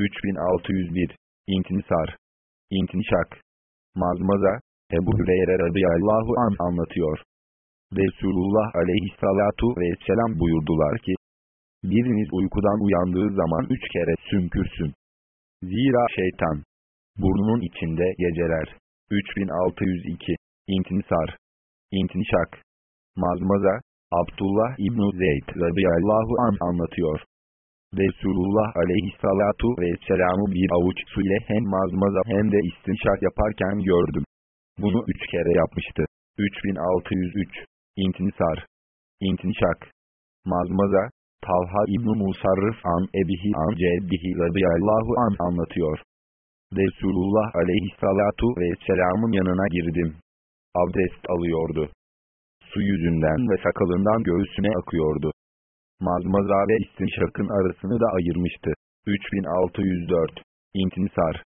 3601 İntinsar İntinşak Mazmaza Ebu Hüreyre radıyallahu an anlatıyor. Resulullah aleyhissalatu vesselam buyurdular ki, Biriniz uykudan uyandığı zaman üç kere sümkürsün. Zira şeytan, burnunun içinde geceler. 3602 İntinsar İntinşak Mazmaza Abdullah İbn Zeyd radıyallahu an anlatıyor. Resulullah aleyhissalatu vesselam'ı bir avuç su ile hem mazmaza hem de istinşak yaparken gördüm. Bunu üç kere yapmıştı. 3603 İntinsar İntinşak Mazmaza Talha İbn Musarrif an Ebihi an Cebbihi radıyallahu an anlatıyor. Resulullah aleyhissalatu vesselamın yanına girdim. Abdest alıyordu. Su yüzünden ve sakalından göğsüne akıyordu. Mazmaza ve istinşakın arasını da ayırmıştı. 3604 İntinsar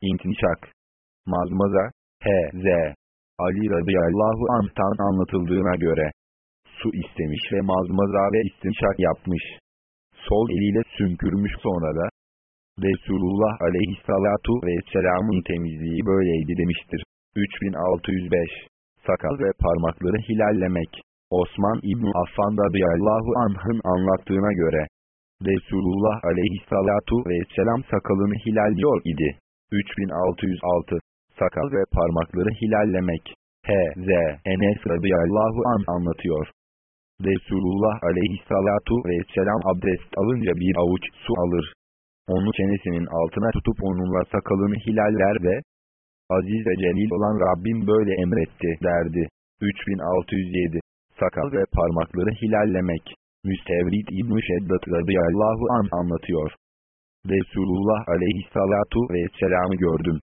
İntinşak Mazmaza H.Z. Ali radıyallahu anh'tan anlatıldığına göre su istemiş ve mazmaza ve istinşak yapmış. Sol eliyle sümkürmüş sonra da Resulullah aleyhissalatu vesselamın temizliği böyleydi demiştir. 3605 Sakal ve parmakları hilallemek Osman İbn Affan radıyallahu anh'ın anlattığına göre Resulullah aleyhissalatu vesselam sakalını hilalliyor idi. 3606 Sakal ve parmakları hilallemek H.Z. Enes radıyallahu an anlatıyor. Resulullah aleyhissalatu vesselam abdest alınca bir avuç su alır. Onu çenesinin altına tutup onunla sakalını hilaller ve Aziz ve celil olan Rabbim böyle emretti derdi. 3607 Sakal ve parmakları hilallemek Müstevrid İbn-i Şeddat radıyallahu an anlatıyor. Resulullah aleyhissalatu vesselam'ı gördüm.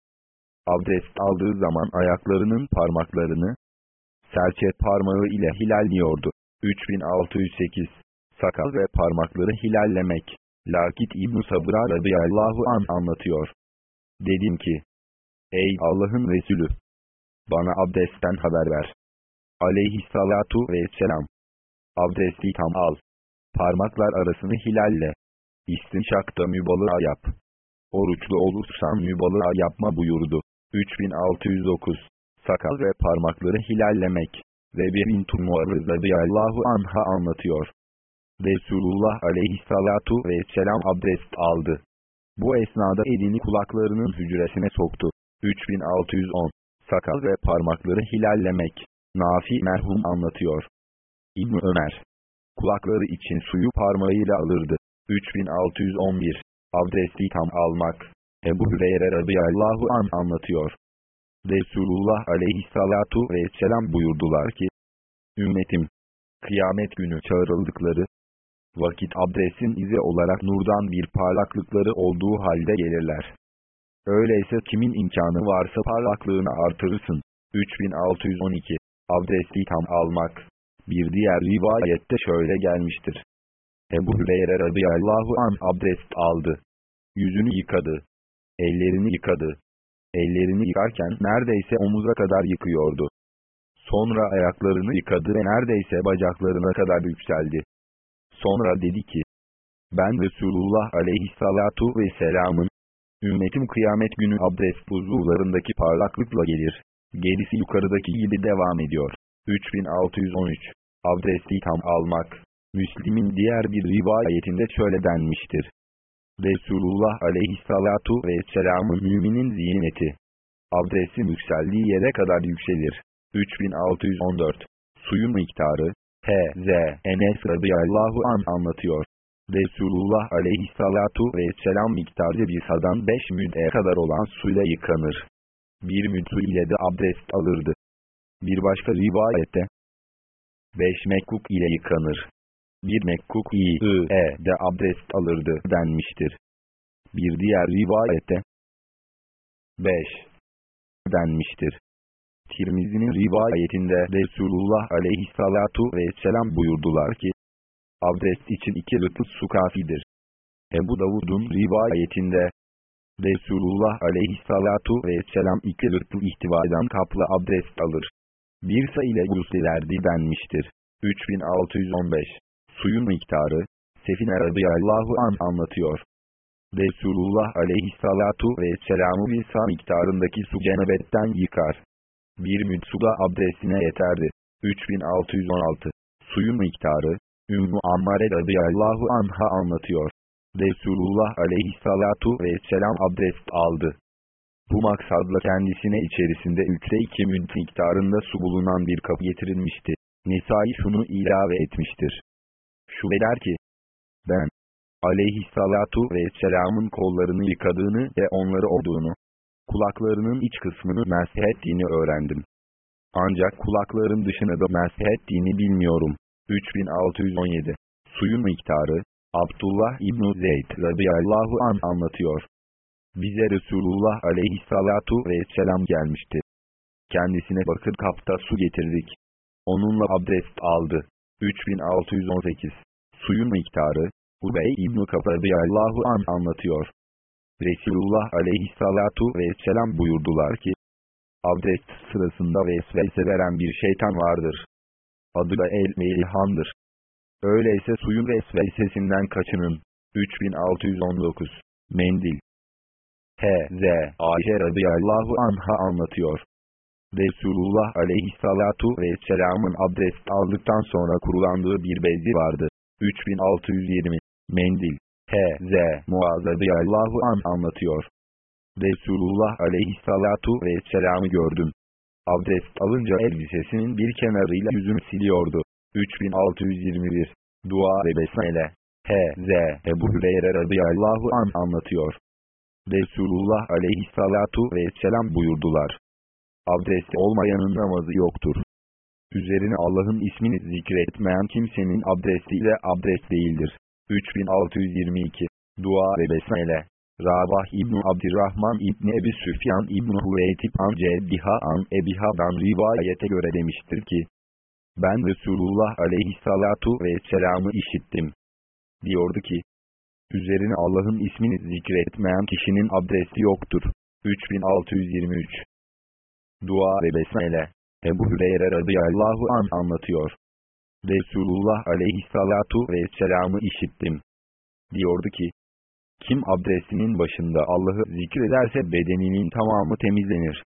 Abdest aldığı zaman ayaklarının parmaklarını serçe parmağı ile hilalliyordu. 3608 Sakal ve parmakları hilallemek Lakit İbn-i Sabra radıyallahu an anlatıyor. Dedim ki, Ey Allah'ın Resulü! Bana abdestten haber ver. Aleyhissalatu vesselam. Abdesti tam al. Parmaklar arasını hilalle. İstinşakta mübalığa yap. Oruçlu olursan mübalığa yapma buyurdu. 3609 Sakal ve parmakları hilallemek. Ve bir bin Muarız radıyallahu anha anlatıyor. Resulullah aleyhissalatu vesselam abdest aldı. Bu esnada elini kulaklarının hücresine soktu. 3610 Sakal ve parmakları hilallemek. Nafi merhum anlatıyor. İbn Ömer. Kulakları için suyu parmağıyla alırdı. 3611 Abdesti tam almak. Ebu Hüreyre radıyallahu an anlatıyor. Resulullah aleyhissalatu vesselam buyurdular ki, Ümmetim, kıyamet günü çağrıldıkları, vakit abdestin izi olarak nurdan bir parlaklıkları olduğu halde gelirler. Öyleyse kimin imkanı varsa parlaklığını artırırsın. 3612 Abdesti tam almak. Bir diğer rivayette şöyle gelmiştir. Ebu Hüreyre radıyallahu an abdest aldı. Yüzünü yıkadı. Ellerini yıkadı. Ellerini yıkarken neredeyse omuza kadar yıkıyordu. Sonra ayaklarını yıkadı ve neredeyse bacaklarına kadar yükseldi. Sonra dedi ki, ben Resulullah aleyhissalatu vesselamın, ümmetim kıyamet günü abdest buzullarındaki parlaklıkla gelir. Gerisi yukarıdaki gibi devam ediyor. 3613 Abdesti tam almak Müslim'in diğer bir rivayetinde şöyle denmiştir. Resulullah aleyhissalatu vesselamın müminin ziyneti. Abdestin yükseldiği yere kadar yükselir. 3614 Suyun miktarı H.Z. Enes radıyallahu an anlatıyor. Resulullah aleyhissalatu vesselam miktarı bir sadan 5 müd'e kadar olan suyla yıkanır. Bir müd'u ile de abdest alırdı. Bir başka rivayette, beş mekkuk ile yıkanır. Bir mekkuk i de abdest alırdı denmiştir. Bir diğer rivayette, beş denmiştir. Tirmizi'nin rivayetinde Resulullah aleyhissalatu vesselam buyurdular ki, abdest için iki rıtlı su kafidir. Ebu Davud'un rivayetinde, Resulullah aleyhissalatu vesselam iki rıtlı ihtivadan kaplı abdest alır. Bir sa ile guslelerdi denmiştir. 3615 Suyun miktarı, Sefine radıyallahu an anlatıyor. Resulullah aleyhissalatu vesselam'ı bir sağ miktarındaki su cenebetten yıkar. Bir müd su da abdestine yeterdi. 3616 Suyun miktarı, Ümmü Ammare radıyallahu anha anlatıyor. Resulullah aleyhissalatu vesselam abdest aldı. Bu maksadla kendisine içerisinde üçte iki müd miktarında su bulunan bir kapı getirilmişti. Nisai şunu ilave etmiştir. Şu der ki, ben, aleyhissalatu vesselamın kollarını yıkadığını ve onları olduğunu, kulaklarının iç kısmını mesh ettiğini öğrendim. Ancak kulakların dışına da mesh ettiğini bilmiyorum. 3617 Suyun miktarı, Abdullah İbn Zeyd radıyallahu an anlatıyor. Bize Resulullah aleyhissalatu vesselam gelmişti. Kendisine bakır kapta su getirdik. Onunla abdest aldı. 3618 Suyun miktarı, Ubey İbn-i Allahu an anlatıyor. Resulullah aleyhissalatu vesselam buyurdular ki, abdest sırasında vesvese veren bir şeytan vardır. Adı da El-Meylihan'dır. Öyleyse suyun vesvesesinden kaçının. 3619 Mendil H.Z. Ayşe radıyallahu anha anlatıyor. Resulullah aleyhissalatu vesselamın abdest aldıktan sonra kurulandığı bir bezi vardı. 3620 Mendil H.Z. Muaz radıyallahu an anlatıyor. Resulullah aleyhissalatu vesselam'ı gördüm. Abdest alınca elbisesinin bir kenarıyla yüzünü siliyordu. 3621 Dua ve Besmele H.Z. Ebu Hüreyre radıyallahu an anlatıyor. Resulullah aleyhissalatu vesselam buyurdular. Abdest olmayanın namazı yoktur. Üzerine Allah'ın ismini zikretmeyen kimsenin abdestiyle abdest değildir. 3622 Dua ve Besmele Rabah İbni Abdirrahman İbni Ebi Süfyan İbni Hüveytip an Ceddiha an Ebiha'dan rivayete göre demiştir ki, ben Resulullah aleyhissalatu vesselam'ı işittim. Diyordu ki, üzerine Allah'ın ismini zikretmeyen kişinin abdesti yoktur. 3623 Dua ve Besmele Ebu Hüreyre radıyallahu an anlatıyor. Resulullah aleyhissalatu vesselam'ı işittim. Diyordu ki, kim abdestinin başında Allah'ı zikrederse bedeninin tamamı temizlenir.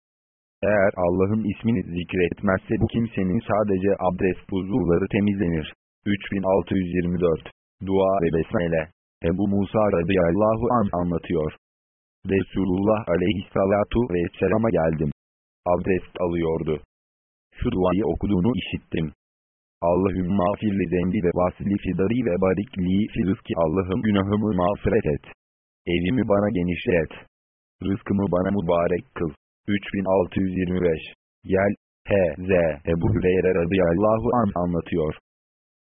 Eğer Allah'ın ismini zikretmezse bu kimsenin sadece abdest uzuvları temizlenir. 3624 Dua ve Besmele Ebu Musa radıyallahu an anlatıyor. Resulullah aleyhissalatu vesselama geldim. Abdest alıyordu. Şu duayı okuduğunu işittim. Allahümme afirli zembi ve vasli fidari ve barikli fi Allah'ım günahımı mağfiret et. Evimi bana genişlet. Rızkımı bana mübarek kıl. 3625 Gel, H.Z. Ebu Hüreyre radıyallahu an anlatıyor.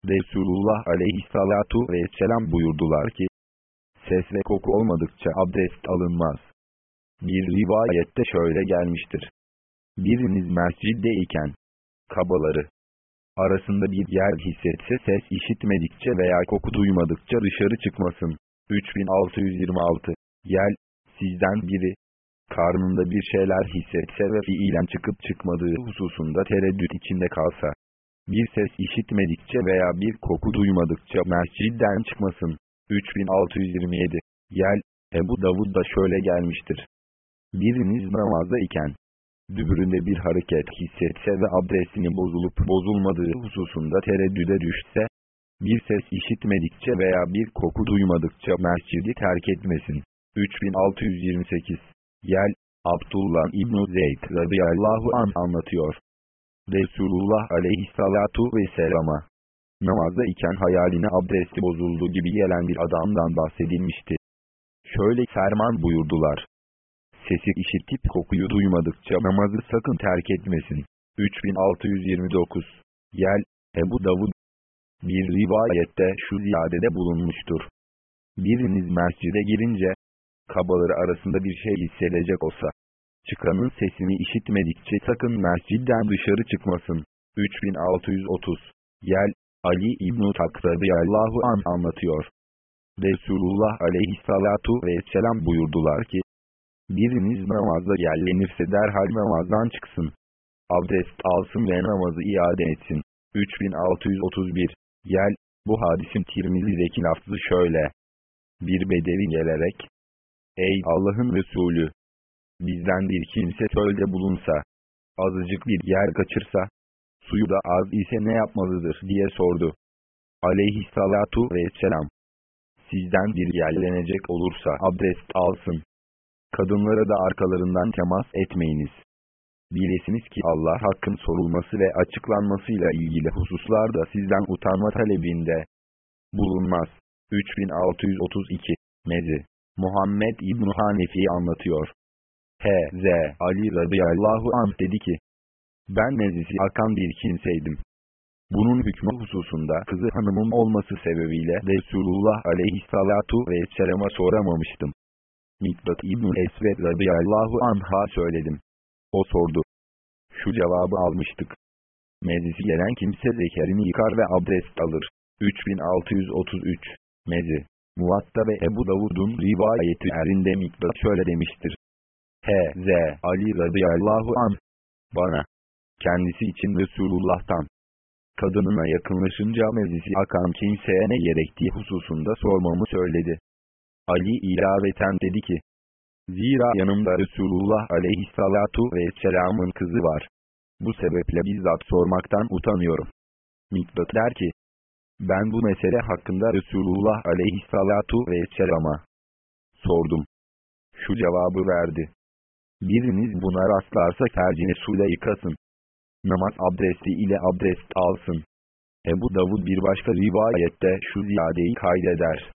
Resulullah aleyhissalatu vesselam buyurdular ki, ses ve koku olmadıkça abdest alınmaz. Bir rivayette şöyle gelmiştir. Biriniz mescidde iken, kabaları, arasında bir yer hissetse ses işitmedikçe veya koku duymadıkça dışarı çıkmasın. 3626 Gel, sizden biri, karnında bir şeyler hissetse ve fiilen çıkıp çıkmadığı hususunda tereddüt içinde kalsa, bir ses işitmedikçe veya bir koku duymadıkça mescidden çıkmasın. 3627 Gel, Ebu Davud da şöyle gelmiştir. Biriniz namazda iken, dübüründe bir hareket hissetse ve abdestini bozulup bozulmadığı hususunda tereddüde düşse, bir ses işitmedikçe veya bir koku duymadıkça mescidi terk etmesin. 3628 Gel, Abdullah İbn Zeyd radıyallahu an anlatıyor. Resulullah aleyhissalatu vesselama. Namazda iken hayaline abdesti bozuldu gibi gelen bir adamdan bahsedilmişti. Şöyle ferman buyurdular. Sesi işitip kokuyu duymadıkça namazı sakın terk etmesin. 3629 Gel, Ebu Davud. Bir rivayette şu ziyadede bulunmuştur. Biriniz mescide girince, kabaları arasında bir şey hissedecek olsa, çıkanın sesini işitmedikçe sakın mescidden dışarı çıkmasın. 3630 Gel, Ali İbn-i Takradıyallahu an anlatıyor. Resulullah aleyhissalatu vesselam buyurdular ki, biriniz namazda yerlenirse derhal namazdan çıksın. Abdest alsın ve namazı iade etsin. 3631 Gel, bu hadisin Tirmizi'deki lafzı şöyle. Bir bedevi gelerek, Ey Allah'ın Resulü! Bizden bir kimse çölde bulunsa, azıcık bir yer kaçırsa, suyu da az ise ne yapmalıdır diye sordu. Aleyhissalatu vesselam. Sizden bir yerlenecek olursa abdest alsın. Kadınlara da arkalarından temas etmeyiniz. Bilesiniz ki Allah hakkın sorulması ve açıklanmasıyla ilgili hususlarda sizden utanma talebinde bulunmaz. 3632 Mezi Muhammed İbn Hanefi anlatıyor. H.Z. Ali radıyallahu anh dedi ki, ben mezisi akan bir kimseydim. Bunun hükmü hususunda kızı hanımım olması sebebiyle Resulullah aleyhissalatu vesselama soramamıştım. Miktat İbn Esved radıyallahu anh'a söyledim. O sordu. Şu cevabı almıştık. Mezisi gelen kimse zekerini yıkar ve abdest alır. 3633 Mezi Muvatta ve Ebu Davud'un rivayeti erinde Miktat şöyle demiştir. H.Z. Ali radıyallahu an bana kendisi için Resulullah'tan kadınına yakınlaşınca mezisi akan kimseye ne gerektiği hususunda sormamı söyledi. Ali ilaveten dedi ki, Zira yanımda Resulullah aleyhissalatu vesselamın kızı var. Bu sebeple bizzat sormaktan utanıyorum. Miktat der ki, ben bu mesele hakkında Resulullah aleyhissalatu vesselama sordum. Şu cevabı verdi. Biriniz buna rastlarsa tercini suyla yıkasın. Namaz abdesti ile abdest alsın. Ebu Davud bir başka rivayette şu ziyadeyi kaydeder.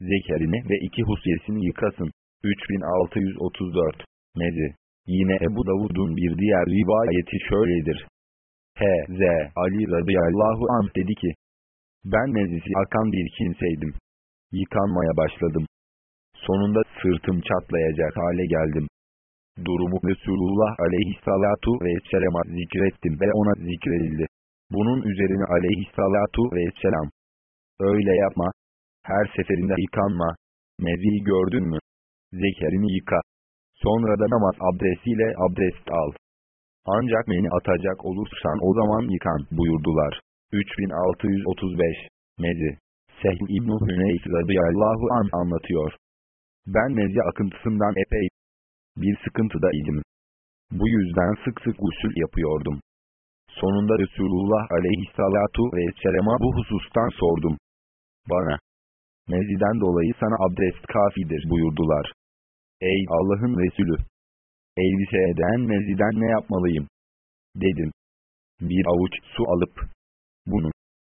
Zekerini ve iki husyesini yıkasın. 3634 Mezi Yine Ebu Davud'un bir diğer rivayeti şöyledir. H.Z. Ali radıyallahu anh dedi ki, ben mezisi akan bir kimseydim. Yıkanmaya başladım. Sonunda sırtım çatlayacak hale geldim. Durumu Resulullah aleyhissalatu vesselama zikrettim ve ona zikredildi. Bunun üzerine aleyhissalatu vesselam. Öyle yapma. Her seferinde yıkanma. Meziyi gördün mü? Zekerini yıka. Sonra da namaz abdestiyle abdest al. Ancak beni atacak olursan o zaman yıkan buyurdular. 3635 Mezi Sehl İbn-i Hüneyf radıyallahu an anlatıyor. Ben mezi akıntısından epey bir sıkıntıda idim. Bu yüzden sık sık gusül yapıyordum. Sonunda Resulullah aleyhissalatu vesselama bu husustan sordum. Bana, meziden dolayı sana abdest kafidir buyurdular. Ey Allah'ın Resulü! Elbise eden meziden ne yapmalıyım? Dedim. Bir avuç su alıp, bunu,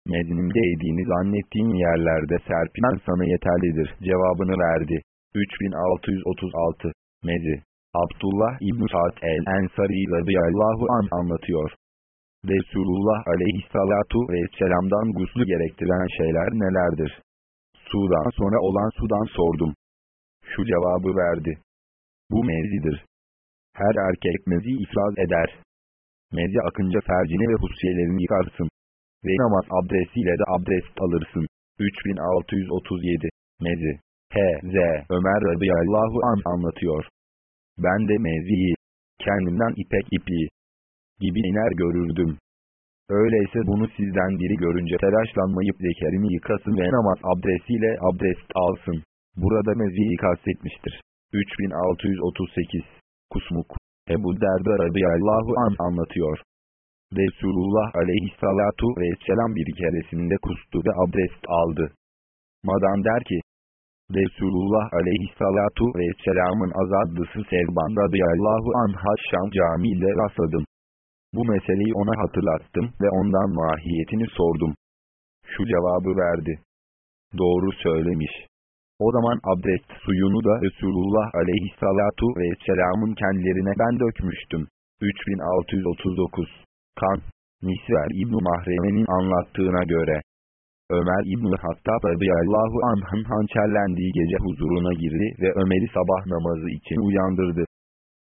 mezinimde yediğini zannettiğin yerlerde serpilen sana yeterlidir cevabını verdi. 3636 Mezi Abdullah İbn Sa'd el-Ensari radıyallahu an anlatıyor. Resulullah aleyhissalatu vesselam'dan guslu gerektiren şeyler nelerdir? Sudan sonra olan sudan sordum. Şu cevabı verdi. Bu mezidir. Her erkek mezi ifraz eder. Mezi akınca fercini ve husyelerini yıkarsın. Ve namaz abdestiyle de abdest alırsın. 3637 Mezi H.Z. Ömer radıyallahu an anlatıyor. Ben de meziyi, kendimden ipek ipliği gibi iner görürdüm. Öyleyse bunu sizden biri görünce telaşlanmayıp zekerini yıkasın ve namaz abdestiyle abdest alsın. Burada meziyi kastetmiştir. 3638 Kusmuk Ebu Derda radıyallahu an anlatıyor. Resulullah aleyhissalatu vesselam bir keresinde kustu ve abdest aldı. Madan der ki, Resulullah aleyhissalatu vesselamın azadlısı Sevban radıyallahu anha Şam camiyle rastladım. Bu meseleyi ona hatırlattım ve ondan mahiyetini sordum. Şu cevabı verdi. Doğru söylemiş. O zaman abdest suyunu da Resulullah aleyhissalatu vesselamın kendilerine ben dökmüştüm. 3639 Kan, Nisver İbn Mahreme'nin anlattığına göre, Ömer İbn-i Hattab radıyallahu anh'ın hançerlendiği gece huzuruna girdi ve Ömer'i sabah namazı için uyandırdı.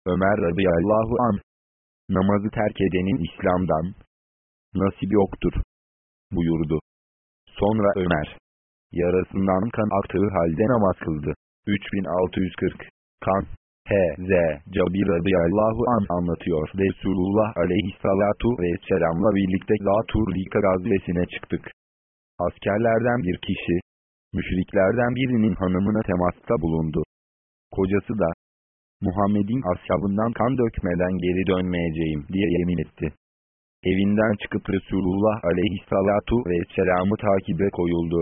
Ömer radıyallahu anh, namazı terk edenin İslam'dan nasibi yoktur, buyurdu. Sonra Ömer, yarasından kan aktığı halde namaz kıldı. 3640 Kan H.Z. Cabir radıyallahu an anlatıyor. Resulullah aleyhissalatu vesselamla birlikte Zaturlika gazvesine çıktık. Askerlerden bir kişi, müşriklerden birinin hanımına temasta bulundu. Kocası da, Muhammed'in ashabından kan dökmeden geri dönmeyeceğim diye yemin etti. Evinden çıkıp Resulullah aleyhissalatu vesselam'ı takibe koyuldu.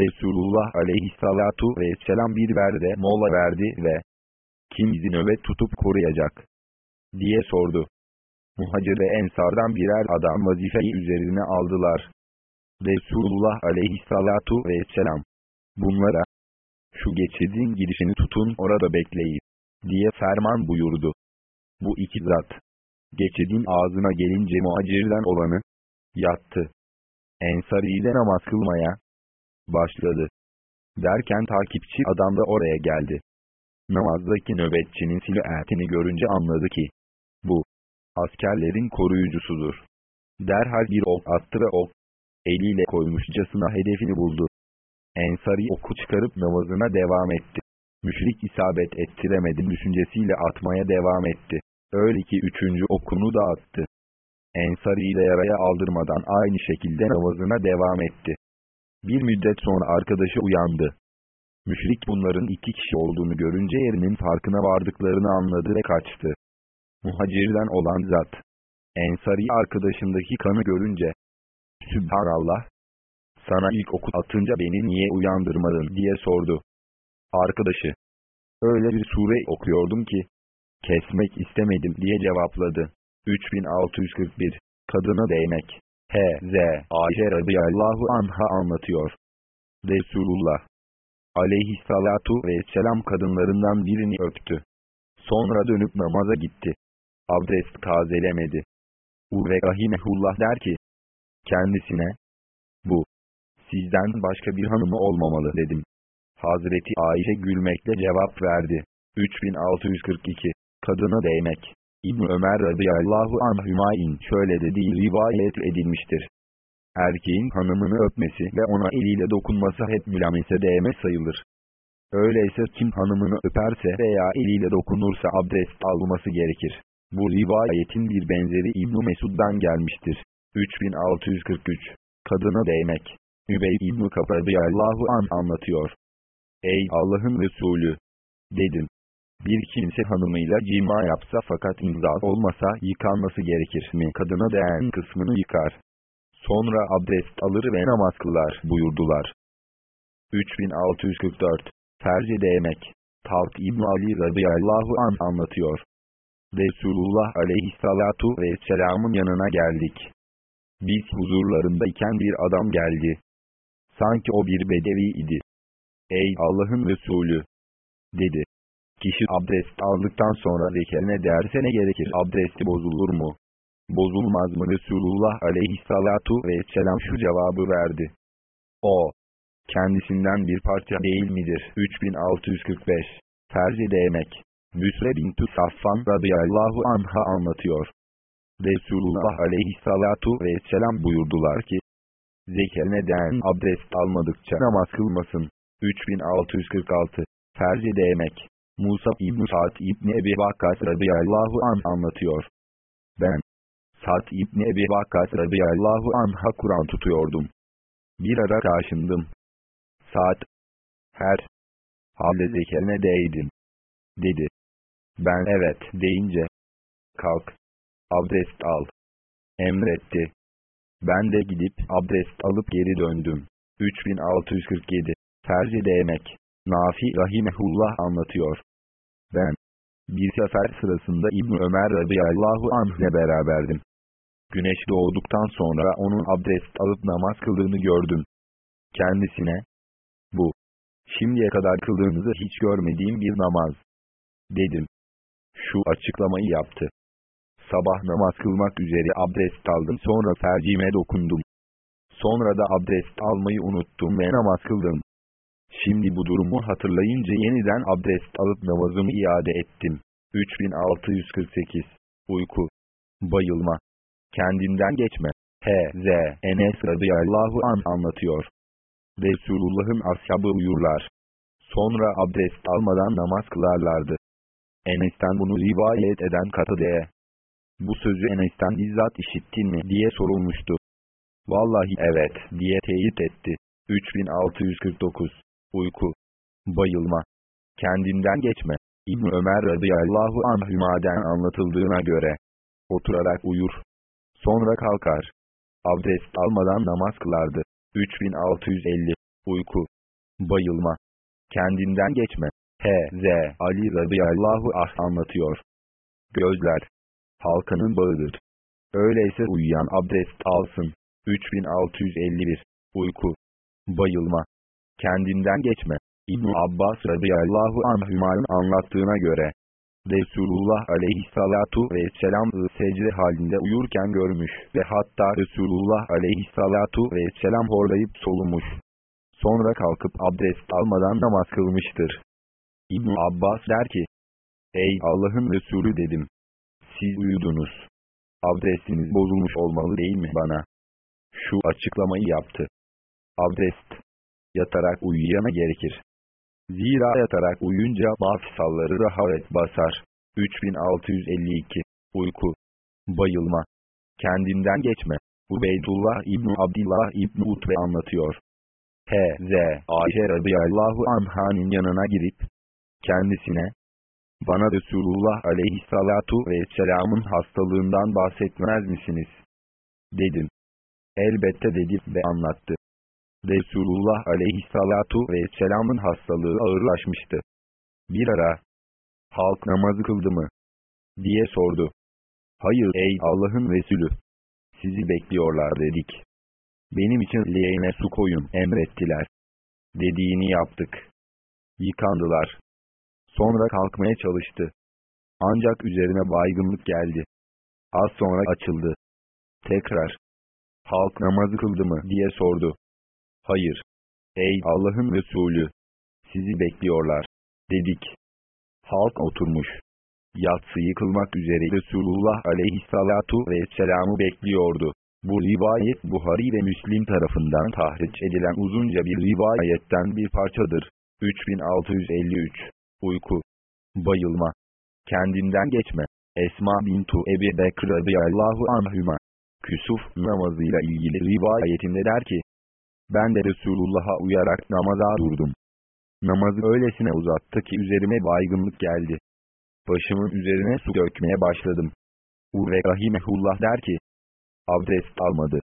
Resulullah aleyhissalatu vesselam bir verde mola verdi ve kim bizi nöbet tutup koruyacak diye sordu. Muhacir ve Ensardan birer adam vazifeyi üzerine aldılar. Resulullah aleyhissalatu vesselam bunlara şu geçidin girişini tutun orada bekleyin diye ferman buyurdu. Bu iki zat geçidin ağzına gelince muhacirden olanı yattı. Ensari ile namaz kılmaya başladı. Derken takipçi adam da oraya geldi. Namazdaki nöbetçinin silüetini görünce anladı ki, bu, askerlerin koruyucusudur. Derhal bir ok attı ve ok, eliyle koymuşçasına hedefini buldu. Ensari oku çıkarıp namazına devam etti. Müşrik isabet ettiremedim düşüncesiyle atmaya devam etti. Öyle ki üçüncü okunu da attı. Ensari ile yaraya aldırmadan aynı şekilde namazına devam etti. Bir müddet sonra arkadaşı uyandı. Müşrik bunların iki kişi olduğunu görünce yerinin farkına vardıklarını anladı ve kaçtı. Muhacirden olan zat. Ensari arkadaşındaki kanı görünce. Sübhanallah. Sana ilk oku atınca beni niye uyandırmadın diye sordu. Arkadaşı. Öyle bir sure okuyordum ki. Kesmek istemedim diye cevapladı. 3641. Kadına değmek. H.Z. Ayşe radıyallahu anha anlatıyor. Resulullah aleyhissalatu vesselam kadınlarından birini öptü. Sonra dönüp namaza gitti. Abdest tazelemedi. Urve rahimehullah der ki, kendisine, bu, sizden başka bir hanımı olmamalı dedim. Hazreti Ayşe gülmekle cevap verdi. 3642 Kadına değmek İbn Ömer radıyallahu anhümayin şöyle dediği rivayet edilmiştir. Erkeğin hanımını öpmesi ve ona eliyle dokunması hep mülamese değme sayılır. Öyleyse kim hanımını öperse veya eliyle dokunursa abdest alması gerekir. Bu rivayetin bir benzeri İbn Mesud'dan gelmiştir. 3643 Kadına değmek Übey İbn-i Allahu an anlatıyor. Ey Allah'ın Resulü! Dedim. Bir kimse hanımıyla cima yapsa fakat imza olmasa yıkanması gerekir mi? Kadına değen kısmını yıkar. Sonra abdest alır ve namaz kılar buyurdular. 3644 Tercih değmek Talk İbn Ali radıyallahu an anlatıyor. Resulullah aleyhissalatu vesselamın yanına geldik. Biz huzurlarındayken bir adam geldi. Sanki o bir bedevi idi. Ey Allah'ın Resulü! Dedi. Kişi abdest aldıktan sonra zekerine derse ne gerekir? Abdesti bozulur mu? Bozulmaz mı Resulullah aleyhissalatu vesselam şu cevabı verdi. O, kendisinden bir parça değil midir? 3645 Terzi değmek Büsre bintü Safvan radıyallahu anha anlatıyor. Resulullah aleyhissalatu vesselam buyurdular ki, Zekerine den abdest almadıkça namaz kılmasın. 3646 Terzi değmek Musa İbn Sa'd İbni Ebi Vakkas radıyallahu an anlatıyor. Ben, Sa'd İbni Ebi Vakkas radıyallahu anha Kur'an tutuyordum. Bir ara karşındım. Sa'd, her halde zekerine değdin. Dedi. Ben evet deyince, kalk, abdest al. Emretti. Ben de gidip abdest alıp geri döndüm. 3647 Terzi değmek Nafi Rahimehullah anlatıyor. Ben, bir sefer sırasında İbn Ömer radıyallahu anh'le beraberdim. Güneş doğduktan sonra onun abdest alıp namaz kıldığını gördüm. Kendisine, bu, şimdiye kadar kıldığınızı hiç görmediğim bir namaz, dedim. Şu açıklamayı yaptı. Sabah namaz kılmak üzere abdest aldım sonra fercime dokundum. Sonra da abdest almayı unuttum ve namaz kıldım. Şimdi bu durumu hatırlayınca yeniden abdest alıp namazımı iade ettim. 3648 Uyku Bayılma Kendinden geçme H.Z. Enes radıyallahu an anlatıyor. Resulullah'ın ashabı uyurlar. Sonra abdest almadan namaz kılarlardı. Enes'ten bunu rivayet eden Katade'ye. Bu sözü Enes'ten bizzat işittin mi diye sorulmuştu. Vallahi evet diye teyit etti. 3649 Uyku, bayılma, kendinden geçme. İbn Ömer radıyallahu anhümaden anlatıldığına göre, oturarak uyur. Sonra kalkar. Abdest almadan namaz kılardı. 3650 Uyku Bayılma Kendinden geçme H.Z. Ali radıyallahu anh anlatıyor. Gözler halkanın bağıdır. Öyleyse uyuyan abdest alsın. 3651 Uyku Bayılma Kendinden geçme İbn Abbas radıyallahu anhümanın anlattığına göre Resulullah aleyhissalatu vesselam secde halinde uyurken görmüş ve hatta Resulullah aleyhissalatu vesselam horlayıp solumuş. Sonra kalkıp abdest almadan namaz kılmıştır. İbn Abbas der ki, Ey Allah'ın Resulü dedim. Siz uyudunuz. Abdestiniz bozulmuş olmalı değil mi bana? Şu açıklamayı yaptı. Abdest. Yatarak uyuyana gerekir. Zira yatarak uyunca mafsalları rahavet basar. 3652 Uyku Bayılma Kendinden geçme. Ubeydullah İbni Abdillah İbni Utbe anlatıyor. H.Z. Ayşe radıyallahu anhanın yanına girip, kendisine, bana Resulullah aleyhissalatu vesselamın hastalığından bahsetmez misiniz? Dedim. Elbette dedi ve anlattı. Resulullah aleyhissalatu vesselamın hastalığı ağırlaşmıştı. Bir ara, halk namazı kıldı mı? diye sordu. Hayır ey Allah'ın Resulü. Sizi bekliyorlar dedik. Benim için leğene su koyun emrettiler. Dediğini yaptık. Yıkandılar. Sonra kalkmaya çalıştı. Ancak üzerine baygınlık geldi. Az sonra açıldı. Tekrar. Halk namazı kıldı mı diye sordu. Hayır. Ey Allah'ın Resulü! Sizi bekliyorlar. Dedik. Halk oturmuş. Yatsı yıkılmak üzere Resulullah aleyhissalatu vesselam'ı bekliyordu. Bu rivayet Buhari ve Müslim tarafından tahriç edilen uzunca bir rivayetten bir parçadır. 3653 Uyku Bayılma Kendinden geçme Esma bintu Ebi Bekr radıyallahu anhüma Küsuf namazıyla ilgili rivayetinde der ki, ben de Resulullah'a uyarak namaza durdum. Namazı öylesine uzattı ki üzerime baygınlık geldi. Başımın üzerine su dökmeye başladım. Urve Rahimehullah der ki, abdest almadı.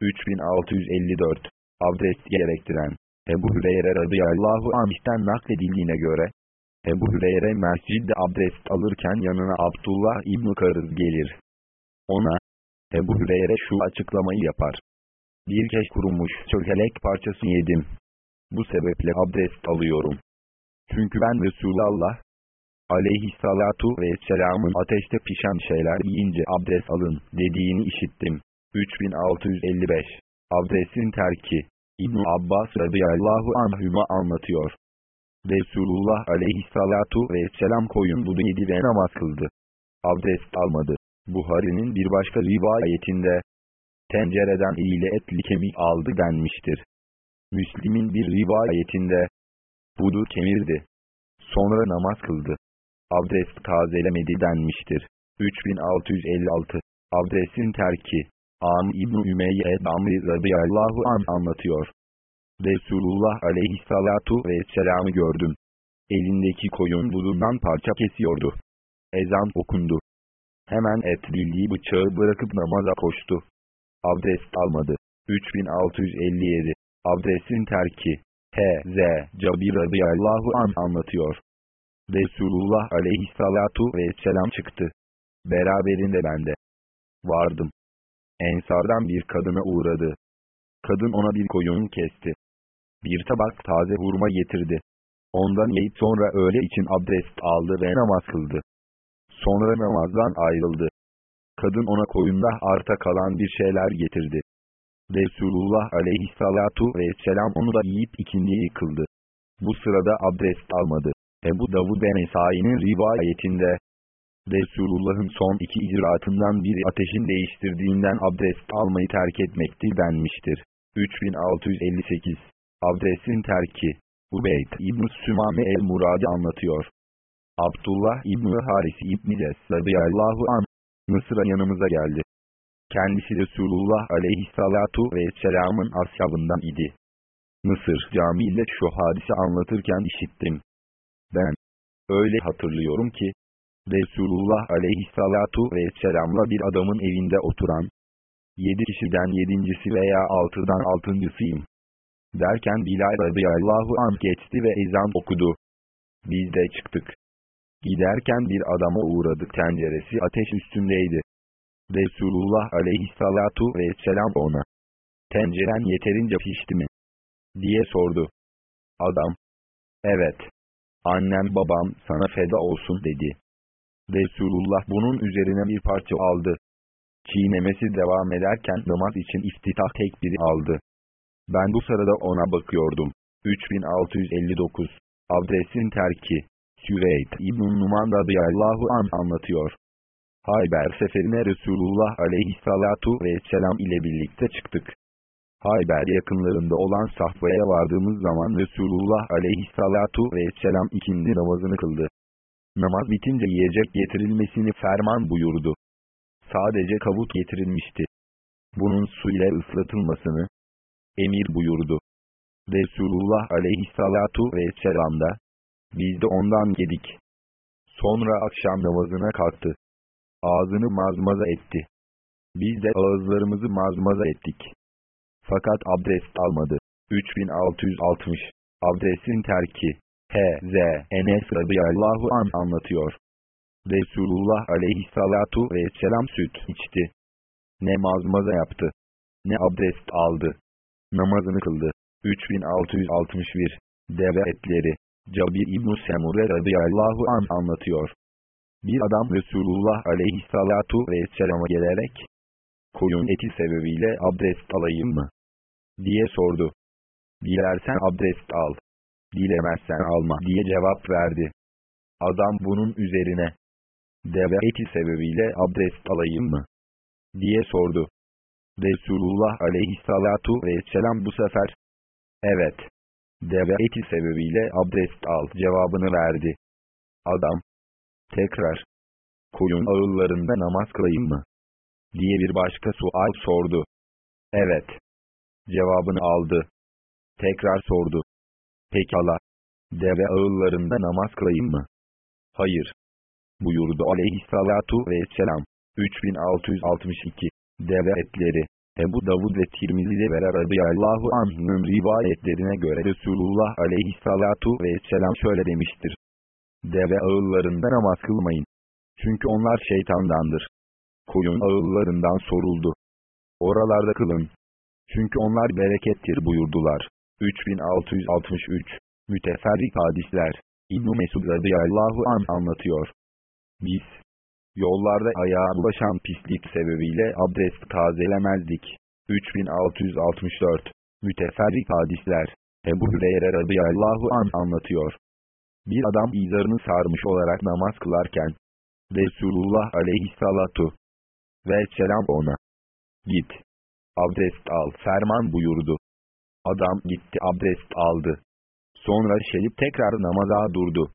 3654 Abdest gerektiren Ebu Hüreyre radıyallahu anh'ten nakledildiğine göre, Ebu Hüreyre mescidde abdest alırken yanına Abdullah İbn Karız gelir. Ona, Ebu Hüreyre şu açıklamayı yapar. Bir kez kurumuş çökelek parçası yedim. Bu sebeple abdest alıyorum. Çünkü ben Resulullah aleyhissalatu vesselamın ateşte pişen şeyler yiyince abdest alın dediğini işittim. 3655 Abdestin terki İbn Abbas radıyallahu anhüma anlatıyor. Resulullah aleyhissalatu vesselam koyun budu yedi ve namaz kıldı. Abdest almadı. Buhari'nin bir başka rivayetinde, tencereden ile etli kemik aldı denmiştir. Müslim'in bir rivayetinde, budu kemirdi. Sonra namaz kıldı. Abdest tazelemedi denmiştir. 3656 Abdestin terki Am İbn-i Ümeyye Damri radıyallahu an anlatıyor. Resulullah aleyhissalatu vesselam'ı gördüm. Elindeki koyun budundan parça kesiyordu. Ezan okundu. Hemen etrildiği bıçağı bırakıp namaza koştu. Abdest almadı. 3657 Abdestin terki H.Z. Cabir radıyallahu an anlatıyor. Resulullah aleyhissalatu vesselam çıktı. Beraberinde ben de vardım. Ensardan bir kadına uğradı. Kadın ona bir koyun kesti. Bir tabak taze hurma getirdi. Ondan yiyip sonra öğle için abdest aldı ve namaz kıldı. Sonra namazdan ayrıldı. Kadın ona koyunda arta kalan bir şeyler getirdi. Resulullah aleyhissalatu vesselam onu da yiyip ikindiyi kıldı. Bu sırada abdest almadı. Ebu Davud ve Mesai'nin rivayetinde, Resulullah'ın son iki icraatından biri ateşin değiştirdiğinden abdest almayı terk etmektir denmiştir. 3658 Abdestin terki Ubeyd İbn-i Sümame el-Muradi anlatıyor. Abdullah İbn-i Haris İbn-i radıyallahu an Mısır'a yanımıza geldi. Kendisi Resulullah aleyhissalatu vesselamın ashabından idi. Mısır camiinde şu hadise anlatırken işittim. Ben öyle hatırlıyorum ki, Resulullah aleyhissalatu vesselamla bir adamın evinde oturan, yedi kişiden yedincisi veya altıdan altıncısıyım. Derken Bilal radıyallahu anh geçti ve ezan okudu. Biz de çıktık. Giderken bir adama uğradık tenceresi ateş üstündeydi. Resulullah aleyhissalatu vesselam ona, tenceren yeterince pişti mi? diye sordu. Adam, evet, annem babam sana feda olsun dedi. Resulullah bunun üzerine bir parça aldı. Çiğnemesi devam ederken namaz için iftitah tekbiri aldı. Ben bu sırada ona bakıyordum. 3659 Abdestin terki Süveyd İbn-i Numan radıyallahu an anlatıyor. Hayber seferine Resulullah aleyhissalatu vesselam ile birlikte çıktık. Hayber yakınlarında olan sahvaya vardığımız zaman Resulullah aleyhissalatu vesselam ikindi namazını kıldı. Namaz bitince yiyecek getirilmesini ferman buyurdu. Sadece kavut getirilmişti. Bunun su ile ıslatılmasını emir buyurdu. Resulullah aleyhissalatu vesselam da biz de ondan yedik. Sonra akşam namazına kalktı. Ağzını mazmaza etti. Biz de ağızlarımızı mazmaza ettik. Fakat abdest almadı. 3660 Abdestin terki H.Z. Enes radıyallahu an anlatıyor. Resulullah aleyhissalatu vesselam süt içti. Ne mazmaza yaptı. Ne abdest aldı. Namazını kıldı. 3661 Deve etleri Cabir İbn-i Semure radıyallahu an anlatıyor. Bir adam Resulullah aleyhissalatu vesselama gelerek, koyun eti sebebiyle abdest alayım mı? diye sordu. Dilersen abdest al. Dilemezsen alma diye cevap verdi. Adam bunun üzerine, deve eti sebebiyle abdest alayım mı? diye sordu. Resulullah aleyhissalatu vesselam bu sefer, evet, deve eti sebebiyle abdest al cevabını verdi. Adam, tekrar, koyun ağıllarında namaz kılayım mı? diye bir başka sual sordu. Evet. Cevabını aldı. Tekrar sordu. Pekala. Deve ağıllarında namaz kılayım mı? Hayır. Buyurdu aleyhissalatu vesselam. 3662 Deve etleri Ebu Davud ve Tirmizi'de ve radıyallahu anh'ın rivayetlerine göre Resulullah aleyhissalatu vesselam şöyle demiştir. Deve ağıllarında namaz kılmayın. Çünkü onlar şeytandandır. Koyun ağıllarından soruldu. Oralarda kılın. Çünkü onlar berekettir buyurdular. 3663 Müteferrik hadisler İbn-i Mesud radıyallahu an anlatıyor. Biz, Yollarda ayağa bulaşan pislik sebebiyle abdest tazelemezdik. 3664 Müteferrik hadisler Ebu Hüreyre radıyallahu an anlatıyor. Bir adam izarını sarmış olarak namaz kılarken Resulullah aleyhissalatu ve selam ona git abdest al ferman buyurdu. Adam gitti abdest aldı. Sonra şerip tekrar namaza durdu.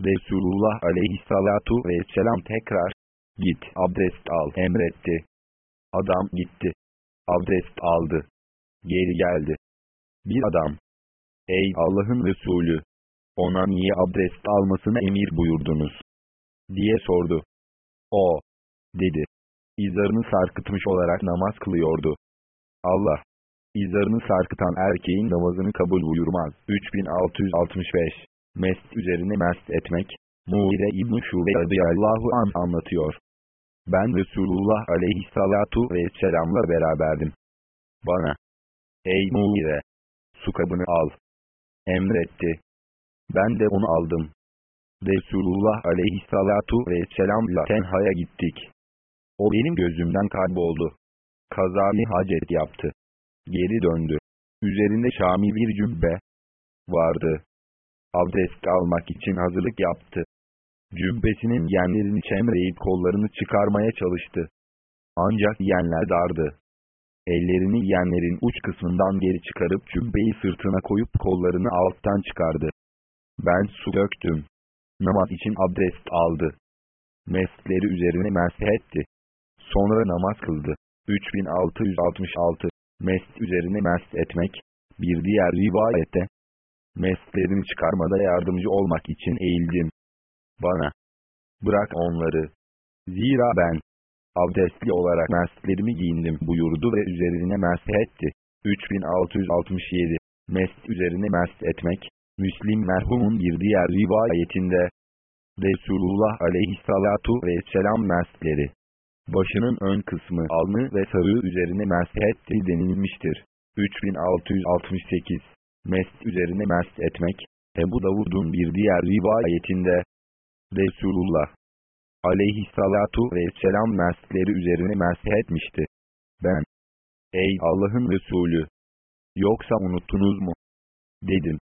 Resulullah aleyhissalatu vesselam tekrar, git abdest al emretti. Adam gitti. Abdest aldı. Geri geldi. Bir adam, ey Allah'ın Resulü, ona niye abdest almasını emir buyurdunuz? diye sordu. O, dedi, izarını sarkıtmış olarak namaz kılıyordu. Allah, izarını sarkıtan erkeğin namazını kabul buyurmaz. 3665 Mest üzerine mest etmek, Muire İbn-i Şube radıyallahu an anlatıyor. Ben Resulullah aleyhissalatu vesselamla beraberdim. Bana, ey Muire, su kabını al. Emretti. Ben de onu aldım. Resulullah aleyhissalatu vesselamla tenhaya gittik. O benim gözümden kayboldu. Kazali hacet yaptı. Geri döndü. Üzerinde Şami bir cübbe vardı abdest almak için hazırlık yaptı. Cübbesinin yenlerini çemreyip kollarını çıkarmaya çalıştı. Ancak yenler dardı. Ellerini yenlerin uç kısmından geri çıkarıp cübbeyi sırtına koyup kollarını alttan çıkardı. Ben su döktüm. Namaz için abdest aldı. Mesleri üzerine meshetti. Sonra namaz kıldı. 3666 Mest üzerine mest etmek. Bir diğer rivayette, meslerini çıkarmada yardımcı olmak için eğildim. Bana, bırak onları. Zira ben, abdestli olarak meslerimi giyindim buyurdu ve üzerine mesh etti. 3667 Mest üzerine mest etmek, Müslim merhumun bir diğer rivayetinde, Resulullah aleyhissalatu vesselam mesleri, başının ön kısmı alnı ve sarığı üzerine meshetti denilmiştir. 3668 Mest üzerine mest etmek, Ebu Davud'un bir diğer rivayetinde, Resulullah aleyhissalatu vesselam mestleri üzerine meshetmişti. Ben, ey Allah'ın Resulü, yoksa unuttunuz mu? Dedim.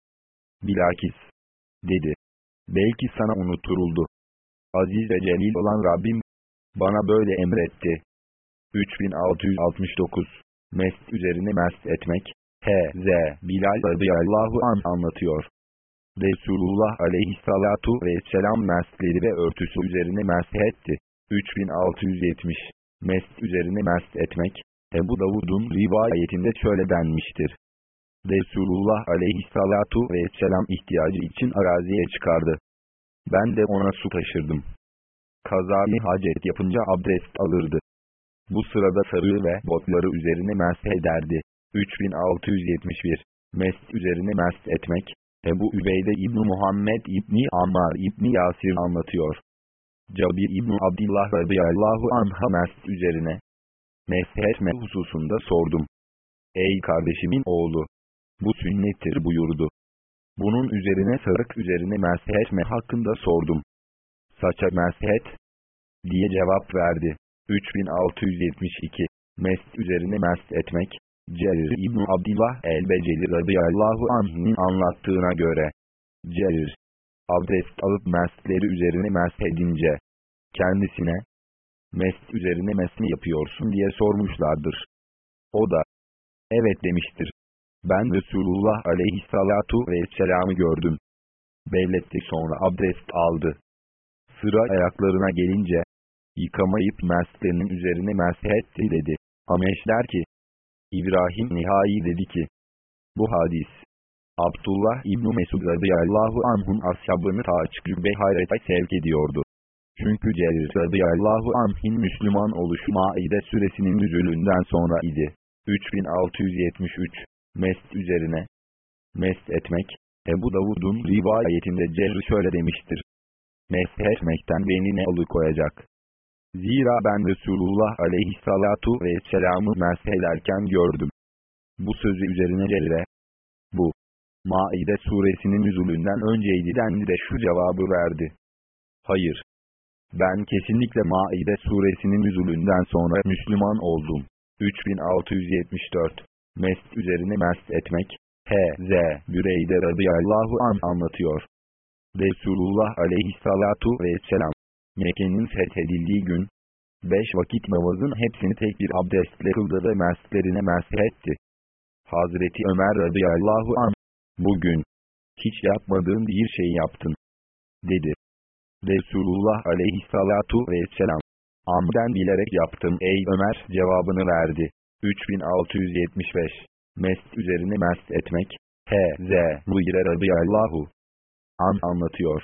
Bilakis, dedi. Belki sana unutturuldu. Aziz ve celil olan Rabbim, bana böyle emretti. 3669 Mest üzerine mest etmek, H.Z. Bilal radıyallahu an anlatıyor. Resulullah aleyhissalatu vesselam mestleri ve örtüsü üzerine etti. 3670 Mest üzerine mest etmek, Ebu Davud'un rivayetinde şöyle denmiştir. Resulullah aleyhissalatu vesselam ihtiyacı için araziye çıkardı. Ben de ona su taşırdım. Kazayı hacet yapınca abdest alırdı. Bu sırada sarığı ve botları üzerine mest ederdi. 3671 Mest üzerine mest etmek, Ebu Übeyde İbni Muhammed İbni Ammar İbni Yasir anlatıyor. Cabir İbni Abdillah radıyallahu anha mest üzerine, mest etme hususunda sordum. Ey kardeşimin oğlu! Bu sünnettir buyurdu. Bunun üzerine sarık üzerine meshetme hakkında sordum. Saça meshet diye cevap verdi. 3672 Mest üzerine mest etmek Cerir İbn Abdillah el-Beceli radıyallahu anh'ın anlattığına göre Cerir abdest alıp mestleri üzerine meshedince kendisine mest üzerine mes mi yapıyorsun diye sormuşlardır. O da evet demiştir. Ben Resulullah aleyhissalatu vesselam'ı gördüm. Belletti sonra abdest aldı. Sıra ayaklarına gelince, yıkamayıp mesleğinin üzerine meshetti dedi. Hameş der ki, İbrahim nihai dedi ki, bu hadis, Abdullah İbn Mesud radıyallahu anh'un ashabını taçkı ve hayrete sevk ediyordu. Çünkü Cerir radıyallahu anh'in Müslüman oluşu Maide suresinin nüzulünden sonra idi. 3673 Mest üzerine Mest etmek Ebu Davud'un rivayetinde Cerri şöyle demiştir. Mest etmekten beni ne alıkoyacak? Zira ben Resulullah aleyhissalatu vesselam'ı ederken gördüm. Bu sözü üzerine Cerre, bu, Maide suresinin nüzulünden önceydi dendi de şu cevabı verdi. Hayır. Ben kesinlikle Maide suresinin nüzulünden sonra Müslüman oldum. 3674 Mest üzerine mest etmek, H.Z. Büreyde radıyallahu an anlatıyor. Resulullah aleyhissalatu vesselam, Mekke'nin fethedildiği gün, beş vakit namazın hepsini tek bir abdestle kıldı ve mestlerine etti. Hazreti Ömer radıyallahu an, bugün, hiç yapmadığın bir şey yaptın, dedi. Resulullah aleyhissalatu vesselam, amden bilerek yaptım ey Ömer cevabını verdi. 3675 Mest üzerine mest etmek H.Z. Hüyre radıyallahu an anlatıyor.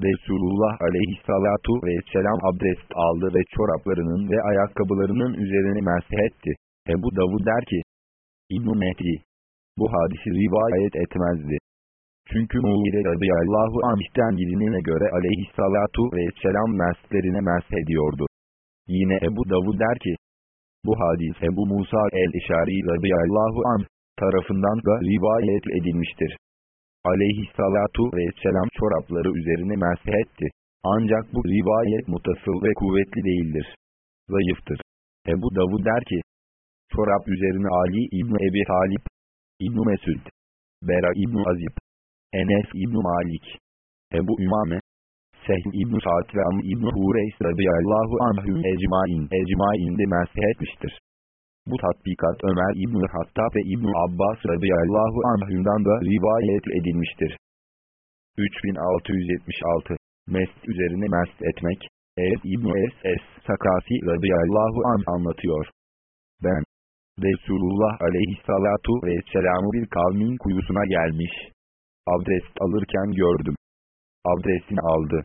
Resulullah aleyhissalatu vesselam abdest aldı ve çoraplarının ve ayakkabılarının üzerine meshetti. Ebu Davud der ki, İbn-i Mehdi, bu hadisi rivayet etmezdi. Çünkü Muğire radıyallahu anh'ten bilinene göre aleyhissalatu vesselam meslerine meshediyordu. Yine Ebu Davud der ki, bu hadis Ebu Musa el-İşari radıyallahu anh tarafından da rivayet edilmiştir. Aleyhissalatu vesselam çorapları üzerine meshetti. Ancak bu rivayet mutasıl ve kuvvetli değildir. Zayıftır. Ebu Davud der ki, çorap üzerine Ali İbni Ebi Talip, İbni Mesud, Bera İbni Azib, Enes İbni Malik, Ebu Ümame, Sehl İbn Sa'd ve Am İbn Hureys radıyallahu anhüm ecmain ecmainde mesih etmiştir. Bu tatbikat Ömer İbn Hattab ve İbn Abbas radıyallahu anhümden da rivayet edilmiştir. 3676 Mest üzerine mest etmek Evet İbn Es Sakasi radıyallahu an anlatıyor. Ben Resulullah aleyhissalatu vesselam'ı bir kavmin kuyusuna gelmiş abdest alırken gördüm. Abdestini aldı.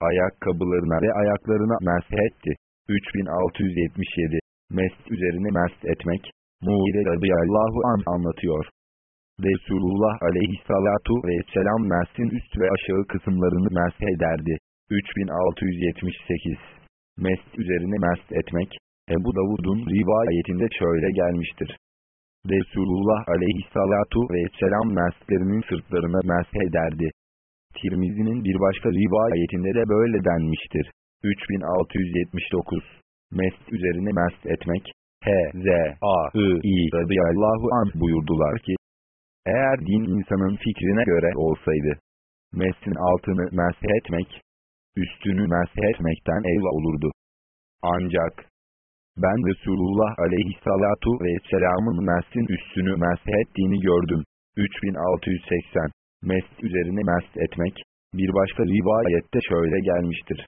Ayakkabılarına ve ayaklarına meshetti. 3677 Mest üzerine mest etmek, Muğire radıyallahu an anlatıyor. Resulullah aleyhissalatu vesselam mestin üst ve aşağı kısımlarını mesh ederdi. 3678 Mest üzerine mest etmek, Ebu Davud'un rivayetinde şöyle gelmiştir. Resulullah aleyhissalatu vesselam meslerinin sırtlarına mesh ederdi. Tirmizi'nin bir başka rivayetinde de böyle denmiştir. 3679 Mest üzerine mest etmek, H.Z. A.I. radıyallahu anh buyurdular ki, eğer din insanın fikrine göre olsaydı, mestin altını mesh etmek, üstünü mesh etmekten evla olurdu. Ancak, ben Resulullah aleyhissalatu vesselamın mestin üstünü mesh ettiğini gördüm. 3680 Mest üzerine mest etmek, bir başka rivayette şöyle gelmiştir.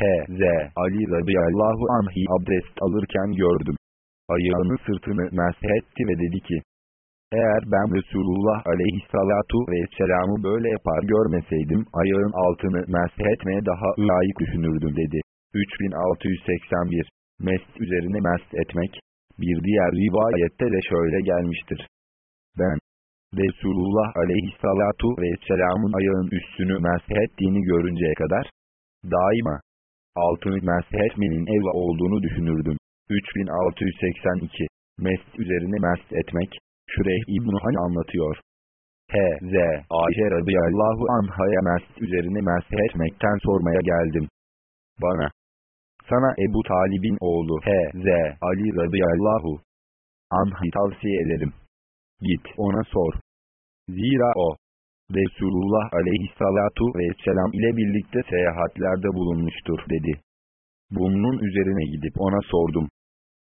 H.Z. Ali radıyallahu anh'i abdest alırken gördüm. Ayağını sırtını mesh etti ve dedi ki, eğer ben Resulullah aleyhissalatu vesselam'ı böyle yapar görmeseydim ayağın altını mesh etmeye daha layık düşünürdüm dedi. 3681 Mest üzerine mest etmek, bir diğer rivayette de şöyle gelmiştir. Ben, Resulullah aleyhissalatu vesselamın ayağın üstünü mesh ettiğini görünceye kadar, daima, altını mesh etmenin evla olduğunu düşünürdüm. 3682 Mest üzerine mest etmek, Şureyh İbn-i Han anlatıyor. H.Z. Ayşe radıyallahu anhaya mest üzerine mest etmekten sormaya geldim. Bana, sana Ebu Talib'in oğlu H.Z. Ali radıyallahu anh'ı tavsiye ederim. Git ona sor. Zira o, Resulullah aleyhissalatu vesselam ile birlikte seyahatlerde bulunmuştur dedi. Bunun üzerine gidip ona sordum.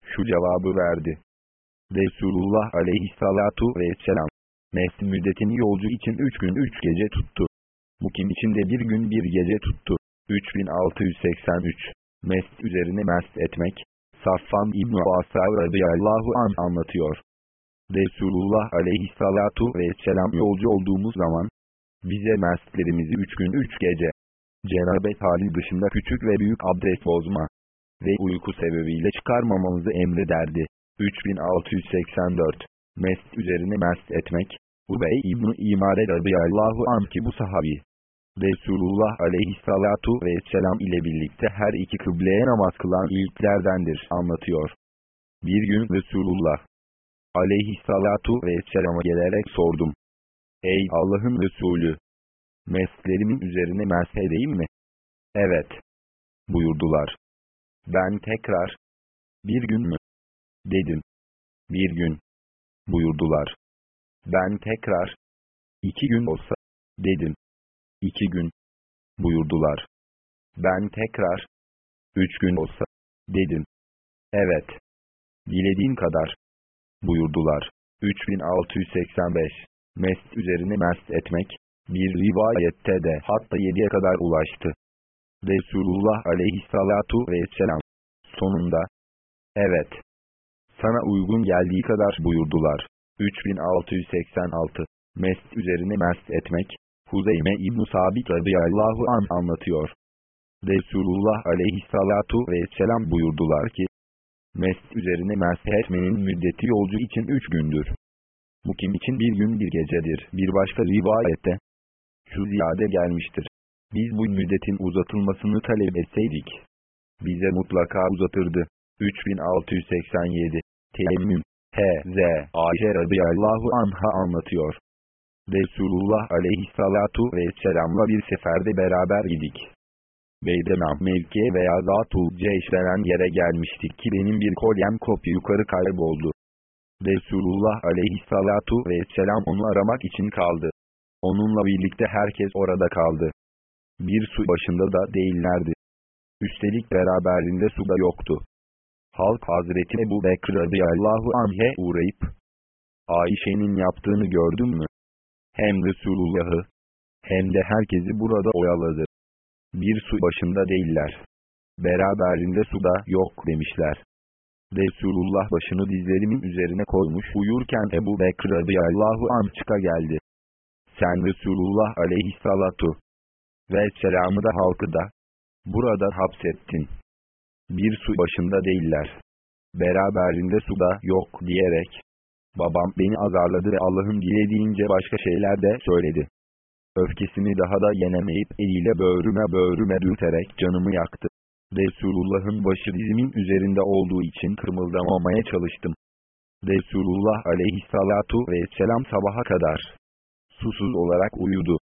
Şu cevabı verdi. Resulullah aleyhissalatu vesselam, mevsim müddetini yolcu için üç gün üç gece tuttu. Mukim için de bir gün bir gece tuttu. 3683 Mest üzerine mest etmek, Safvan İbn-i Asa radıyallahu an anlatıyor. Resulullah aleyhissalatu vesselam yolcu olduğumuz zaman, bize mestlerimizi üç gün üç gece, cenabet hali dışında küçük ve büyük abdest bozma ve uyku sebebiyle çıkarmamamızı emrederdi. 3684 Mest üzerine mest etmek, Ubey İbn-i İmare radıyallahu anh ki bu sahabi, Resulullah aleyhissalatu vesselam ile birlikte her iki kıbleye namaz kılan ilklerdendir anlatıyor. Bir gün Resulullah aleyhissalatu vesselama gelerek sordum. Ey Allah'ın Resulü! Mestlerimin üzerine mersedeyim mi? Evet. Buyurdular. Ben tekrar, bir gün mü? Dedim. Bir gün. Buyurdular. Ben tekrar, iki gün olsa, dedim. İki gün. Buyurdular. Ben tekrar, üç gün olsa, dedim. Evet. Dilediğin kadar. Buyurdular. 3685 Mest üzerine mest etmek, bir rivayette de hatta yediye kadar ulaştı. Resulullah aleyhissalatu vesselam. Sonunda, evet, sana uygun geldiği kadar buyurdular. 3686 Mest üzerine mest etmek, Huzeyme İbn-i Sabit radıyallahu an anlatıyor. Resulullah aleyhissalatu vesselam buyurdular ki, Mest üzerine mest etmenin müddeti yolcu için üç gündür. Mukim için bir gün bir gecedir. Bir başka rivayette, şu ziyade gelmiştir. Biz bu müddetin uzatılmasını talep etseydik, bize mutlaka uzatırdı. 3687 Teyemmüm H.Z. Ayşe radıyallahu anha anlatıyor. Resulullah aleyhissalatu vesselamla bir seferde beraber idik. Beydenam mevkiye veya Zatul Ceyş denen yere gelmiştik ki benim bir kolyem kopya yukarı kayboldu. Resulullah aleyhissalatu vesselam onu aramak için kaldı. Onunla birlikte herkes orada kaldı. Bir su başında da değillerdi. Üstelik beraberinde su da yoktu. Halk Hazreti Ebu Bekir radıyallahu anh'e uğrayıp, Ayşe'nin yaptığını gördün mü? Hem Resulullah'ı, hem de herkesi burada oyaladı. Bir su başında değiller. Beraberinde su da yok demişler. Resulullah başını dizlerimin üzerine koymuş uyurken Ebu Bekir radıyallahu anh çıka geldi. sen Resulullah aleyhissalatu ve selamı da halkı da burada hapsettin. Bir su başında değiller. Beraberinde su da yok diyerek babam beni azarladı ve Allah'ın dilediğince başka şeyler de söyledi. Öfkesini daha da yenemeyip eliyle böğrüme böğrüme dürterek canımı yaktı. Resulullah'ın başı dizimin üzerinde olduğu için kırmıldamamaya çalıştım. Resulullah aleyhissalatu vesselam sabaha kadar susuz olarak uyudu.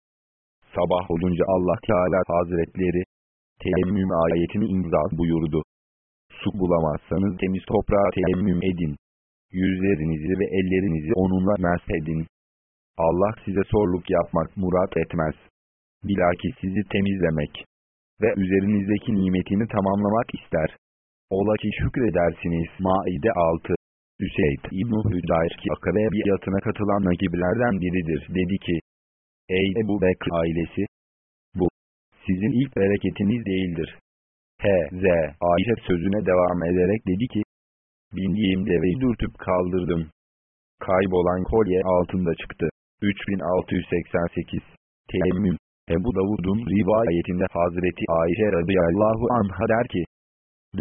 Sabah olunca Allah Teala Hazretleri teyemmüm ayetini imza buyurdu. Su bulamazsanız temiz toprağa teyemmüm edin. Yüzlerinizi ve ellerinizi onunla meshedin. Allah size sorluk yapmak murat etmez. Bilakis sizi temizlemek ve üzerinizdeki nimetini tamamlamak ister. Ola ki şükredersiniz. Maide 6 Üseyd İbn-i Hüdayr ki Akabe biatına katılan nagibilerden biridir. Dedi ki, Ey Ebu Bekr ailesi! Bu, sizin ilk bereketiniz değildir. H.Z. Ayşe sözüne devam ederek dedi ki, Bindiğim deveyi dürtüp kaldırdım. Kaybolan kolye altında çıktı. 3688 Teyemmüm Ebu Davud'un rivayetinde Hazreti Ayşe radıyallahu anha der ki,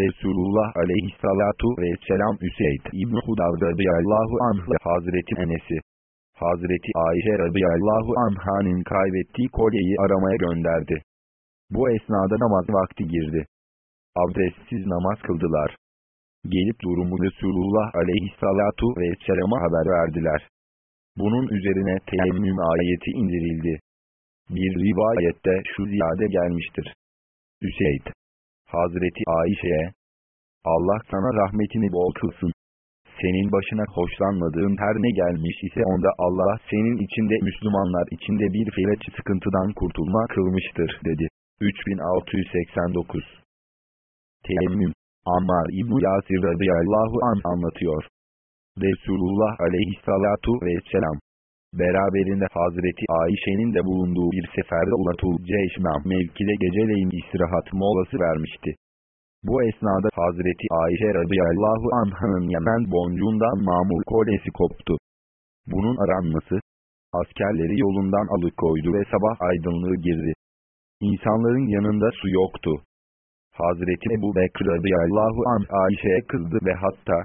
Resulullah aleyhissalatu vesselam Üseyd İbn-i Hudar radıyallahu anh ve Hazreti Enes'i, Hazreti Ayşe radıyallahu anhanın kaybettiği kolyeyi aramaya gönderdi. Bu esnada namaz vakti girdi. Abdestsiz namaz kıldılar. Gelip durumu Resulullah aleyhissalatu vesselama haber verdiler. Bunun üzerine teyemmüm ayeti indirildi. Bir rivayette şu ziyade gelmiştir. Üseyd Hazreti Ayşe'ye, Allah sana rahmetini bol kılsın. Senin başına hoşlanmadığın her ne gelmiş ise onda Allah senin içinde Müslümanlar içinde bir fileç sıkıntıdan kurtulma kılmıştır dedi. 3689 Teyemmüm Ammar İbn-i Yasir radıyallahu an anlatıyor. Resulullah aleyhissalatu vesselam beraberinde Hazreti Ayşe'nin de bulunduğu bir seferde Ulatul Ceşmam mevkide geceleyin istirahat molası vermişti. Bu esnada Hazreti Ayşe radıyallahu anh'ın Yemen boncuğundan mamur kolesi koptu. Bunun aranması, askerleri yolundan alıkoydu ve sabah aydınlığı girdi. İnsanların yanında su yoktu. Hazreti Ebu Bekir radıyallahu anh Ayşe'ye kızdı ve hatta,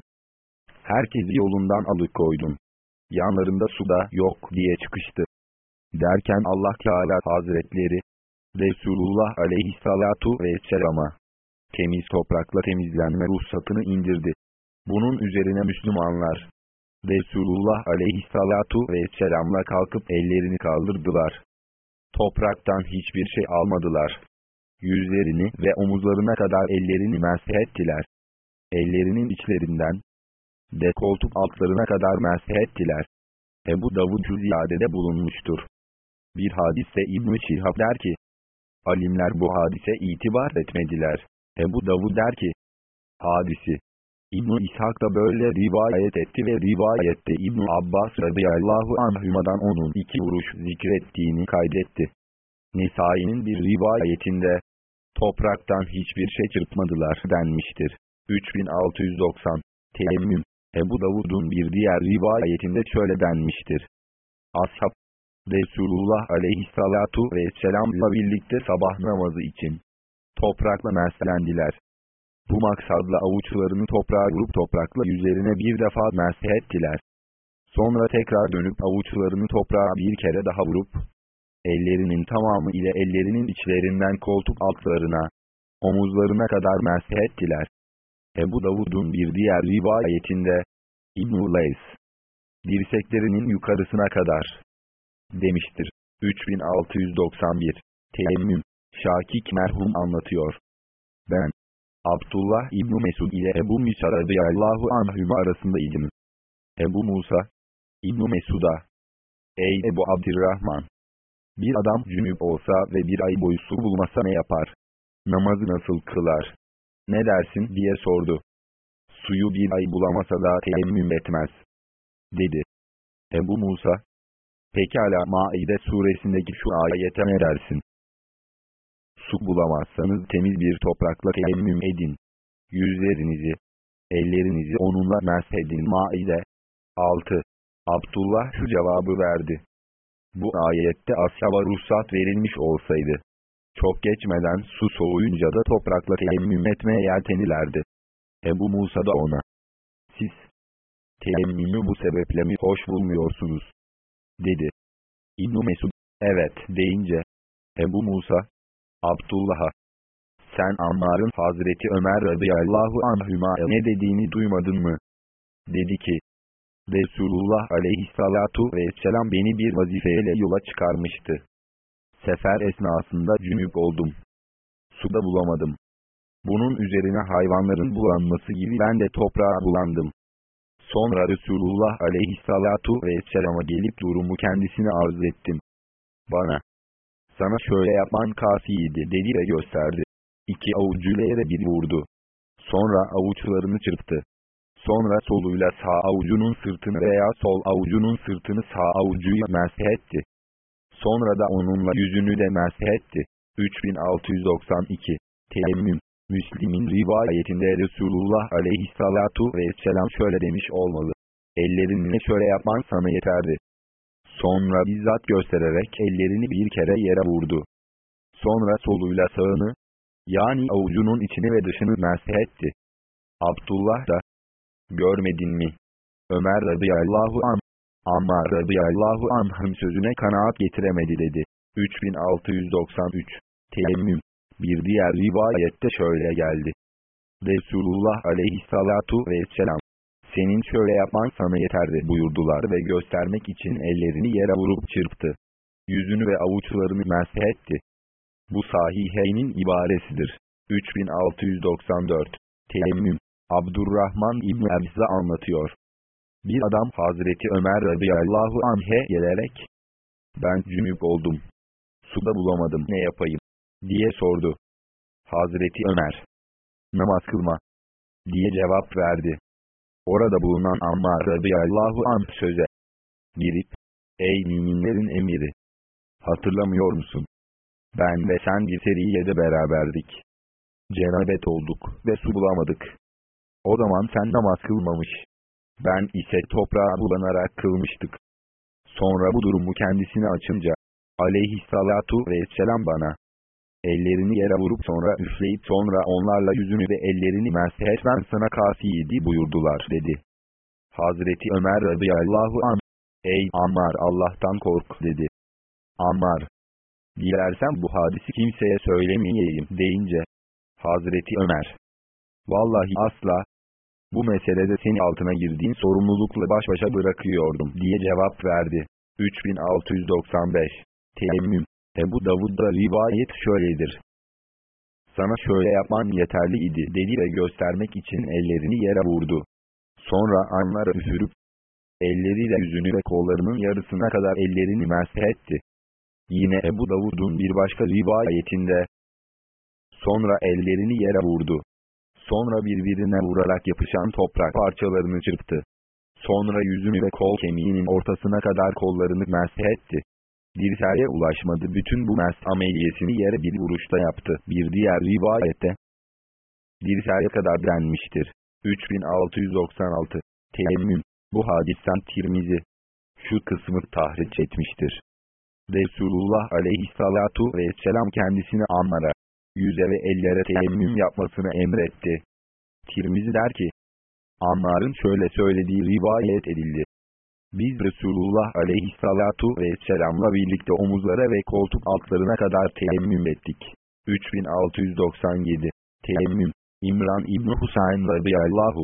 herkesi yolundan alıkoydun yanlarında su da yok diye çıkıştı. Derken Allah Teala Hazretleri, Resulullah aleyhissalatu vesselama, temiz toprakla temizlenme ruhsatını indirdi. Bunun üzerine Müslümanlar, Resulullah aleyhissalatu vesselamla kalkıp ellerini kaldırdılar. Topraktan hiçbir şey almadılar. Yüzlerini ve omuzlarına kadar ellerini meshettiler. Ellerinin içlerinden, de koltuk altlarına kadar meshettiler. Ebu Davud ziyadede bulunmuştur. Bir hadise İbn-i Şihab der ki, Alimler bu hadise itibar etmediler. Ebu Davud der ki, hadisi, İbn-i İshak da böyle rivayet etti ve rivayette İbn Abbas radıyallahu anhümadan onun iki vuruş zikrettiğini kaydetti. Nisai'nin bir rivayetinde, topraktan hiçbir şey çırpmadılar denmiştir. 3690 Teyemmüm Ebu Davud'un bir diğer rivayetinde şöyle denmiştir. Ashab, Resulullah aleyhissalatu vesselamla birlikte sabah namazı için toprakla meslendiler. Bu maksadla avuçlarını toprağa vurup toprakla yüzlerine bir defa meshettiler. Sonra tekrar dönüp avuçlarını toprağa bir kere daha vurup, ellerinin tamamı ile ellerinin içlerinden koltuk altlarına, omuzlarına kadar meshettiler. Ebu Davud'un bir diğer rivayetinde, İbn-i Leys, dirseklerinin yukarısına kadar, demiştir. 3691, Teyemmüm, Şakik merhum anlatıyor. Ben, Abdullah İbn Mesud ile Ebu Musa radıyallahu anhüm arasındaydım. Ebu Musa, İbn Mesud'a, Ey Ebu Abdirrahman! Bir adam cünüp olsa ve bir ay boyu su bulmasa ne yapar? Namazı nasıl kılar? Ne dersin diye sordu. Suyu bir ay bulamasa da teyemmüm etmez. Dedi. Ebu Musa, pekala Maide suresindeki şu ayete ne dersin? Su bulamazsanız temiz bir toprakla teyemmüm edin. Yüzlerinizi, ellerinizi onunla meshedin Maide. 6. Abdullah şu cevabı verdi. Bu ayette ashaba ruhsat verilmiş olsaydı. Çok geçmeden su soğuyunca da toprakla teyemmüm etmeye yeltenilerdi. Ebu Musa da ona. Siz teyemmümü bu sebeple mi hoş bulmuyorsunuz? Dedi. ibn Mesud, evet deyince. Ebu Musa, Abdullah'a, sen Ammar'ın Hazreti Ömer radıyallahu anhüma ne dediğini duymadın mı? Dedi ki, Resulullah aleyhissalatu vesselam beni bir vazifeyle yola çıkarmıştı. Sefer esnasında cünüp oldum. Suda bulamadım. Bunun üzerine hayvanların bulanması gibi ben de toprağa bulandım. Sonra Resulullah aleyhissalatu vesselama gelip durumu kendisine arz ettim. Bana, sana şöyle yapman kafiydi dedi ve gösterdi. İki avucuyla yere bir vurdu. Sonra avuçlarını çırptı. Sonra soluyla sağ avucunun sırtını veya sol avucunun sırtını sağ avucuyla etti. Sonra da onunla yüzünü de etti. 3692 Teyemmüm Müslim'in rivayetinde Resulullah aleyhissalatu vesselam şöyle demiş olmalı. Ellerinle şöyle yapman sana yeterdi. Sonra bizzat göstererek ellerini bir kere yere vurdu. Sonra soluyla sağını, yani avucunun içini ve dışını etti. Abdullah da, görmedin mi? Ömer radıyallahu an, Ammar radıyallahu anh'ın sözüne kanaat getiremedi dedi. 3693 Teyemmüm Bir diğer rivayette şöyle geldi. Resulullah aleyhissalatu vesselam senin şöyle yapman sana yeterdi buyurdular ve göstermek için ellerini yere vurup çırptı. Yüzünü ve avuçlarını etti. Bu sahiheynin ibaresidir. 3694 Teyemmüm Abdurrahman İbni Abza anlatıyor. Bir adam Hazreti Ömer radıyallahu anh'e gelerek, ben cünüp oldum. Suda bulamadım ne yapayım? diye sordu. Hazreti Ömer, namaz kılma, diye cevap verdi. Orada bulunan Ammar radıyallahu anh söze girip, ey müminlerin emiri, hatırlamıyor musun? Ben ve sen bir seriyede beraberdik. Cenabet olduk ve su bulamadık. O zaman sen namaz kılmamış. Ben ise toprağa bulanarak kılmıştık. Sonra bu durumu kendisine açınca, aleyhissalatu vesselam bana, ellerini yere vurup sonra üfleyip sonra onlarla yüzünü ve ellerini meshet ben sana kafiydi buyurdular dedi. Hazreti Ömer radıyallahu an, ey Ammar Allah'tan kork dedi. Ammar, dilersen bu hadisi kimseye söylemeyeyim deyince, Hazreti Ömer, vallahi asla, bu meselede seni altına girdiğin sorumlulukla baş başa bırakıyordum diye cevap verdi. 3695 Teyemmüm Ebu Davud'da rivayet şöyledir. Sana şöyle yapman yeterli idi dedi ve göstermek için ellerini yere vurdu. Sonra anlara üfürüp, elleriyle yüzünü ve kollarının yarısına kadar ellerini etti. Yine Ebu Davud'un bir başka rivayetinde, sonra ellerini yere vurdu. Sonra birbirine vurarak yapışan toprak parçalarını çırptı. Sonra yüzünü ve kol kemiğinin ortasına kadar kollarını etti. Dirseğe ulaşmadı. Bütün bu mes ameliyesini yere bir vuruşta yaptı. Bir diğer rivayette dirseğe kadar denmiştir. 3696 Teyemmüm Bu hadisten Tirmizi şu kısmı tahriç etmiştir. Resulullah aleyhissalatu vesselam kendisini Ammar'a yüze ve ellere teyemmüm yapmasını emretti. Tirmizi der ki, Ammar'ın şöyle söylediği rivayet edildi. Biz Resulullah aleyhissalatu vesselamla birlikte omuzlara ve koltuk altlarına kadar teyemmüm ettik. 3697 Teyemmüm İmran İbni Husayn radıyallahu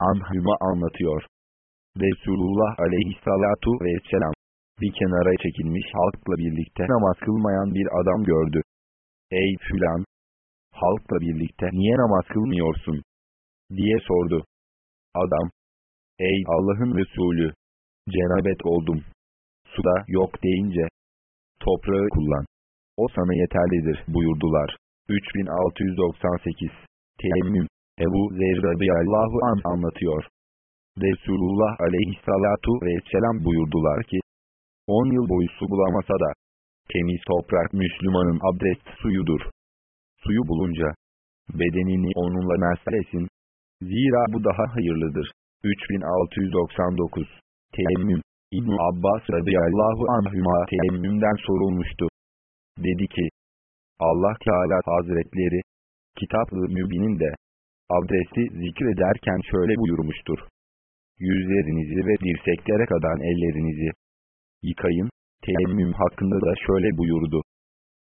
anhüma anlatıyor. Resulullah aleyhissalatu vesselam bir kenara çekilmiş halkla birlikte namaz kılmayan bir adam gördü. Ey filan! Halkla birlikte niye namaz kılmıyorsun? diye sordu. Adam, ey Allah'ın Resulü! Cenabet oldum. Suda yok deyince, toprağı kullan. O sana yeterlidir buyurdular. 3698 Teyemmüm Ebu Zer radıyallahu an anlatıyor. Resulullah aleyhissalatu vesselam buyurdular ki, 10 yıl boyu su bulamasa da, Temiz toprak Müslümanın abdest suyudur. Suyu bulunca, bedenini onunla meslesin. Zira bu daha hayırlıdır. 3699 Teyemmüm İbn Abbas radıyallahu anhüma teyemmümden sorulmuştu. Dedi ki, Allah Teala Hazretleri, Kitap-ı Mübin'in de, abdesti zikrederken şöyle buyurmuştur. Yüzlerinizi ve dirseklere kadar ellerinizi yıkayın, teyemmüm hakkında da şöyle buyurdu.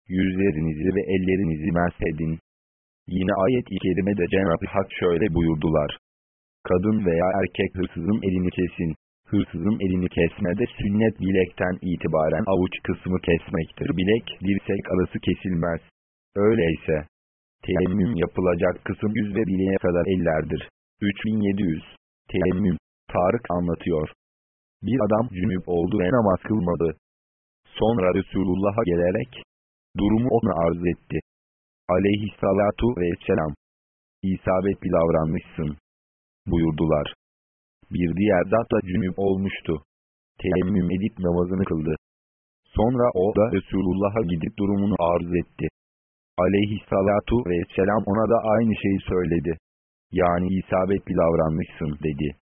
Yüzlerinizi ve ellerinizi mersedin. Yine ayet-i kerimede Cenab-ı Hak şöyle buyurdular. Kadın veya erkek hırsızın elini kesin. Hırsızın elini kesmede sünnet bilekten itibaren avuç kısmı kesmektir. Bilek, dirsek arası kesilmez. Öyleyse, teyemmüm yapılacak kısım yüz ve bileğe kadar ellerdir. 3700 Teyemmüm Tarık anlatıyor. Bir adam cünüp oldu ve namaz kılmadı. Sonra Resulullah'a gelerek, durumu ona arz etti. Aleyhissalatu vesselam. İsabetli davranmışsın. Buyurdular. Bir diğer zat da olmuştu. Teyemmüm edip namazını kıldı. Sonra o da Resulullah'a gidip durumunu arz etti. Aleyhissalatu vesselam ona da aynı şeyi söyledi. Yani isabetli davranmışsın dedi.